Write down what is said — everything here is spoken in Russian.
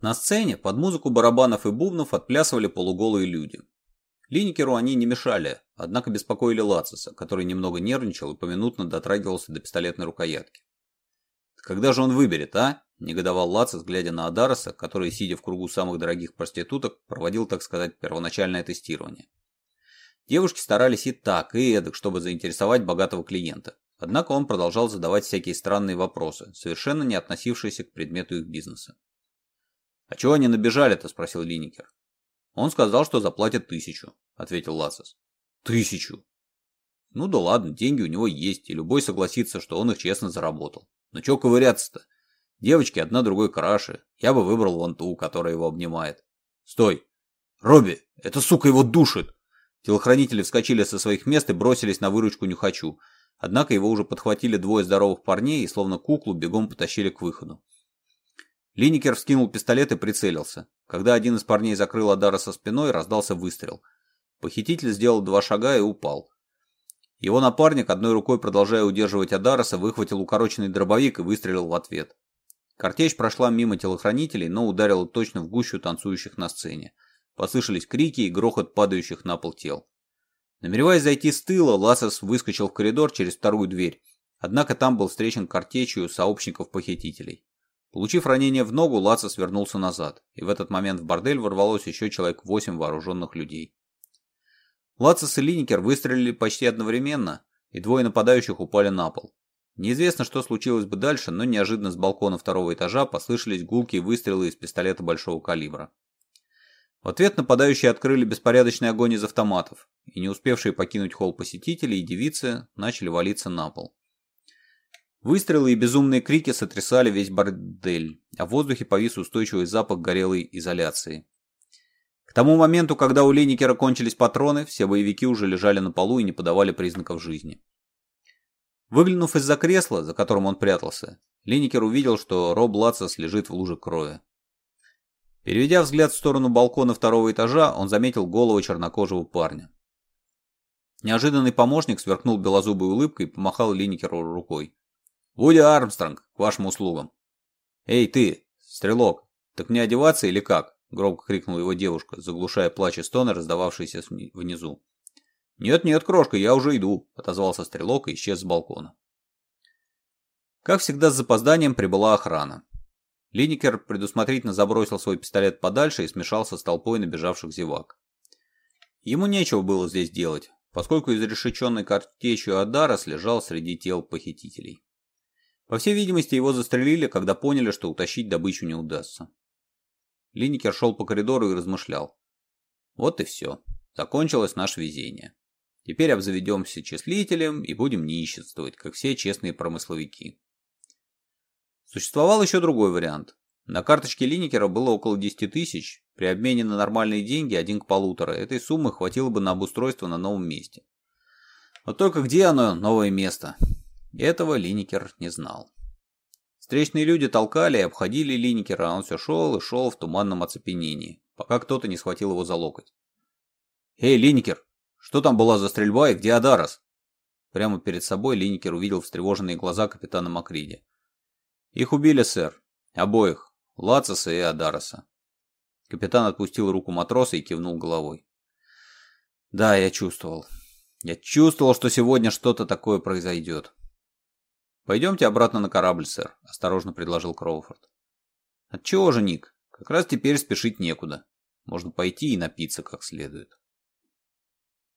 На сцене под музыку барабанов и бубнов отплясывали полуголые люди. Линникеру они не мешали, однако беспокоили Лациса, который немного нервничал и поминутно дотрагивался до пистолетной рукоятки. «Когда же он выберет, а?» – негодовал Лацис, глядя на Адароса, который, сидя в кругу самых дорогих проституток, проводил, так сказать, первоначальное тестирование. Девушки старались и так, и эдак, чтобы заинтересовать богатого клиента. Однако он продолжал задавать всякие странные вопросы, совершенно не относившиеся к предмету их бизнеса. «А чего они набежали-то?» – спросил Линникер. «Он сказал, что заплатят тысячу», – ответил Лассес. «Тысячу!» «Ну да ладно, деньги у него есть, и любой согласится, что он их честно заработал. Но чего ковыряться-то? Девочки одна другой краше. Я бы выбрал вон ту, которая его обнимает». «Стой! Робби, эта сука его душит!» Телохранители вскочили со своих мест и бросились на выручку нюхачу. Однако его уже подхватили двое здоровых парней и словно куклу бегом потащили к выходу. Линикер вскинул пистолет и прицелился. Когда один из парней закрыл Адара со спиной, раздался выстрел. Похититель сделал два шага и упал. Его напарник, одной рукой продолжая удерживать Адараса, выхватил укороченный дробовик и выстрелил в ответ. Картечь прошла мимо телохранителей, но ударила точно в гущу танцующих на сцене. Послышались крики и грохот падающих на пол тел. Намереваясь зайти с тыла, Ласос выскочил в коридор через вторую дверь, однако там был встречен картечью сообщников похитителей. Получив ранение в ногу, Лаца свернулся назад, и в этот момент в бордель ворвалось еще человек восемь вооруженных людей. Лацис и Линникер выстрелили почти одновременно, и двое нападающих упали на пол. Неизвестно, что случилось бы дальше, но неожиданно с балкона второго этажа послышались гулкие выстрелы из пистолета большого калибра. В ответ нападающие открыли беспорядочный огонь из автоматов, и не успевшие покинуть холл посетители и девицы начали валиться на пол. Выстрелы и безумные крики сотрясали весь бордель, а в воздухе повис устойчивый запах горелой изоляции. К тому моменту, когда у Лейникера кончились патроны, все боевики уже лежали на полу и не подавали признаков жизни. Выглянув из-за кресла, за которым он прятался, Лейникер увидел, что Роб Лацис лежит в луже крови. Переведя взгляд в сторону балкона второго этажа, он заметил голову чернокожего парня. Неожиданный помощник сверкнул белозубой улыбкой и помахал Линникеру рукой. «Вуди Армстронг, к вашим услугам!» «Эй, ты, стрелок, так мне одеваться или как?» – громко крикнула его девушка, заглушая плач и стоны, раздававшиеся внизу. «Нет-нет, крошка, я уже иду», – отозвался стрелок и исчез с балкона. Как всегда с запозданием прибыла охрана. Линникер предусмотрительно забросил свой пистолет подальше и смешался с толпой набежавших зевак. Ему нечего было здесь делать, поскольку изрешеченный картечью Адарос лежал среди тел похитителей. По всей видимости, его застрелили, когда поняли, что утащить добычу не удастся. Линникер шел по коридору и размышлял. Вот и все. Закончилось наше везение. Теперь обзаведемся числителем и будем нищетствовать, как все честные промысловики. Существовал еще другой вариант. На карточке Линникера было около 10 тысяч, при обмене на нормальные деньги один к полутора. Этой суммы хватило бы на обустройство на новом месте. Но только где оно, новое место? Этого Линникер не знал. Встречные люди толкали и обходили Линникера, а он все шел и шел в туманном оцепенении, пока кто-то не схватил его за локоть. «Эй, Линникер, что там была за стрельба и где Адарос?» Прямо перед собой Линникер увидел встревоженные глаза капитана Макриди. «Их убили, сэр. Обоих. Лацеса и Адароса». Капитан отпустил руку матроса и кивнул головой. «Да, я чувствовал. Я чувствовал, что сегодня что-то такое произойдет». «Пойдемте обратно на корабль, сэр», – осторожно предложил Кроуфорд. «Отчего же, Ник? Как раз теперь спешить некуда. Можно пойти и напиться как следует».